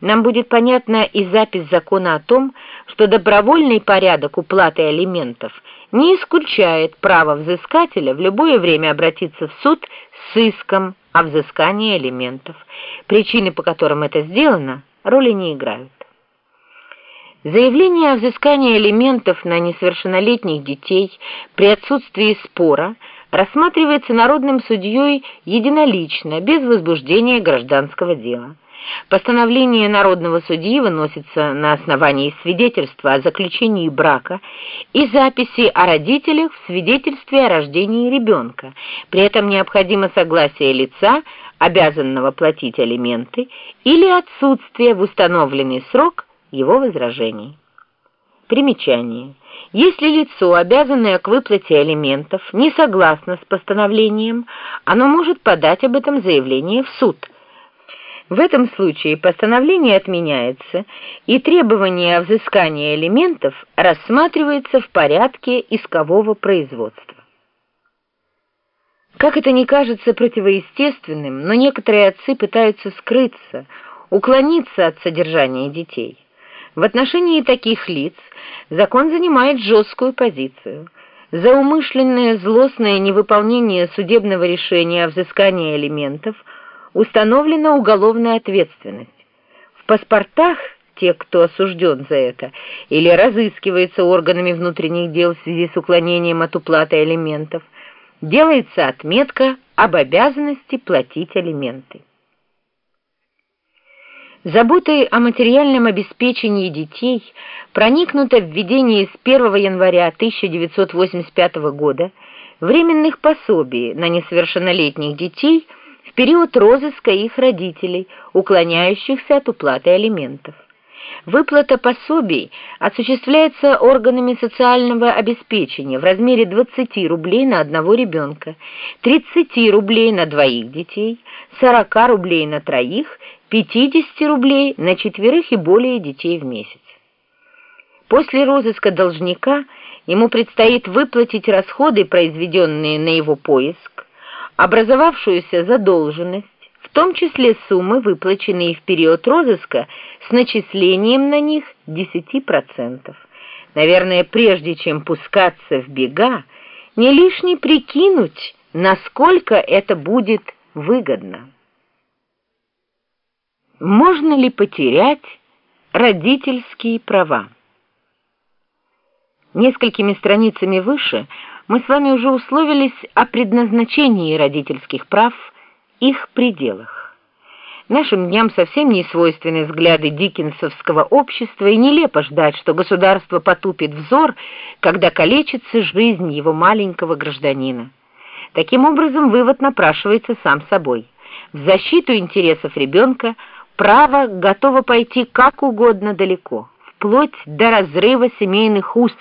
нам будет понятна и запись закона о том, что добровольный порядок уплаты алиментов не исключает право взыскателя в любое время обратиться в суд с иском о взыскании алиментов. Причины, по которым это сделано, роли не играют. Заявление о взыскании алиментов на несовершеннолетних детей при отсутствии спора рассматривается народным судьей единолично, без возбуждения гражданского дела. Постановление народного судьи выносится на основании свидетельства о заключении брака и записи о родителях в свидетельстве о рождении ребенка. При этом необходимо согласие лица, обязанного платить алименты, или отсутствие в установленный срок его возражений. Примечание. Если лицо, обязанное к выплате алиментов, не согласно с постановлением, оно может подать об этом заявление в суд – в этом случае постановление отменяется, и требование о взыскании элементов рассматривается в порядке искового производства. Как это не кажется противоестественным, но некоторые отцы пытаются скрыться, уклониться от содержания детей. В отношении таких лиц закон занимает жесткую позицию. За умышленное злостное невыполнение судебного решения о взыскании элементов – установлена уголовная ответственность. В паспортах тех, кто осужден за это, или разыскивается органами внутренних дел в связи с уклонением от уплаты алиментов, делается отметка об обязанности платить алименты. Заботой о материальном обеспечении детей проникнуто введение с 1 января 1985 года временных пособий на несовершеннолетних детей – в период розыска их родителей, уклоняющихся от уплаты алиментов. Выплата пособий осуществляется органами социального обеспечения в размере 20 рублей на одного ребенка, 30 рублей на двоих детей, 40 рублей на троих, 50 рублей на четверых и более детей в месяц. После розыска должника ему предстоит выплатить расходы, произведенные на его поиск, образовавшуюся задолженность, в том числе суммы, выплаченные в период розыска, с начислением на них 10%. Наверное, прежде чем пускаться в бега, не лишне прикинуть, насколько это будет выгодно. Можно ли потерять родительские права? Несколькими страницами выше – мы с вами уже условились о предназначении родительских прав, их пределах. Нашим дням совсем не свойственны взгляды диккенсовского общества, и нелепо ждать, что государство потупит взор, когда калечится жизнь его маленького гражданина. Таким образом, вывод напрашивается сам собой. В защиту интересов ребенка право готово пойти как угодно далеко, вплоть до разрыва семейных уз,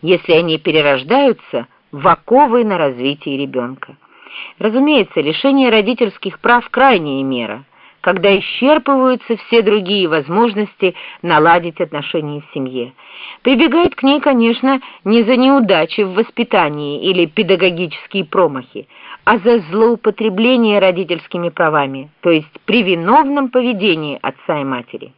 если они перерождаются – в оковы на развитие ребенка. Разумеется, лишение родительских прав – крайняя мера, когда исчерпываются все другие возможности наладить отношения в семье. Прибегает к ней, конечно, не за неудачи в воспитании или педагогические промахи, а за злоупотребление родительскими правами, то есть при виновном поведении отца и матери.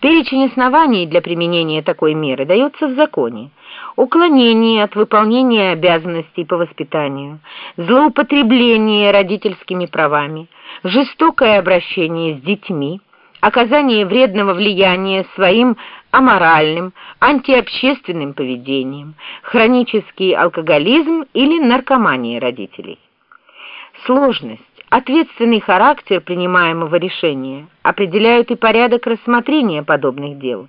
Перечень оснований для применения такой меры дается в законе. Уклонение от выполнения обязанностей по воспитанию, злоупотребление родительскими правами, жестокое обращение с детьми, оказание вредного влияния своим аморальным, антиобщественным поведением, хронический алкоголизм или наркомания родителей. Сложность Ответственный характер принимаемого решения определяют и порядок рассмотрения подобных дел.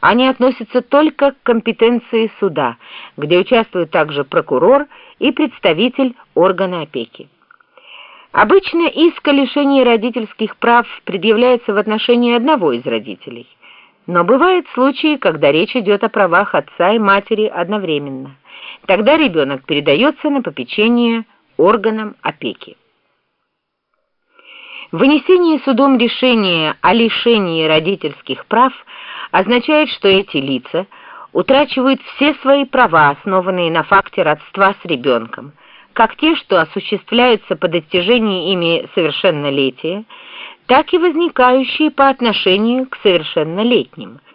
Они относятся только к компетенции суда, где участвуют также прокурор и представитель органа опеки. Обычно иск о лишении родительских прав предъявляется в отношении одного из родителей. Но бывают случаи, когда речь идет о правах отца и матери одновременно. Тогда ребенок передается на попечение органам опеки. Вынесение судом решения о лишении родительских прав означает, что эти лица утрачивают все свои права, основанные на факте родства с ребенком, как те, что осуществляются по достижении ими совершеннолетия, так и возникающие по отношению к совершеннолетним –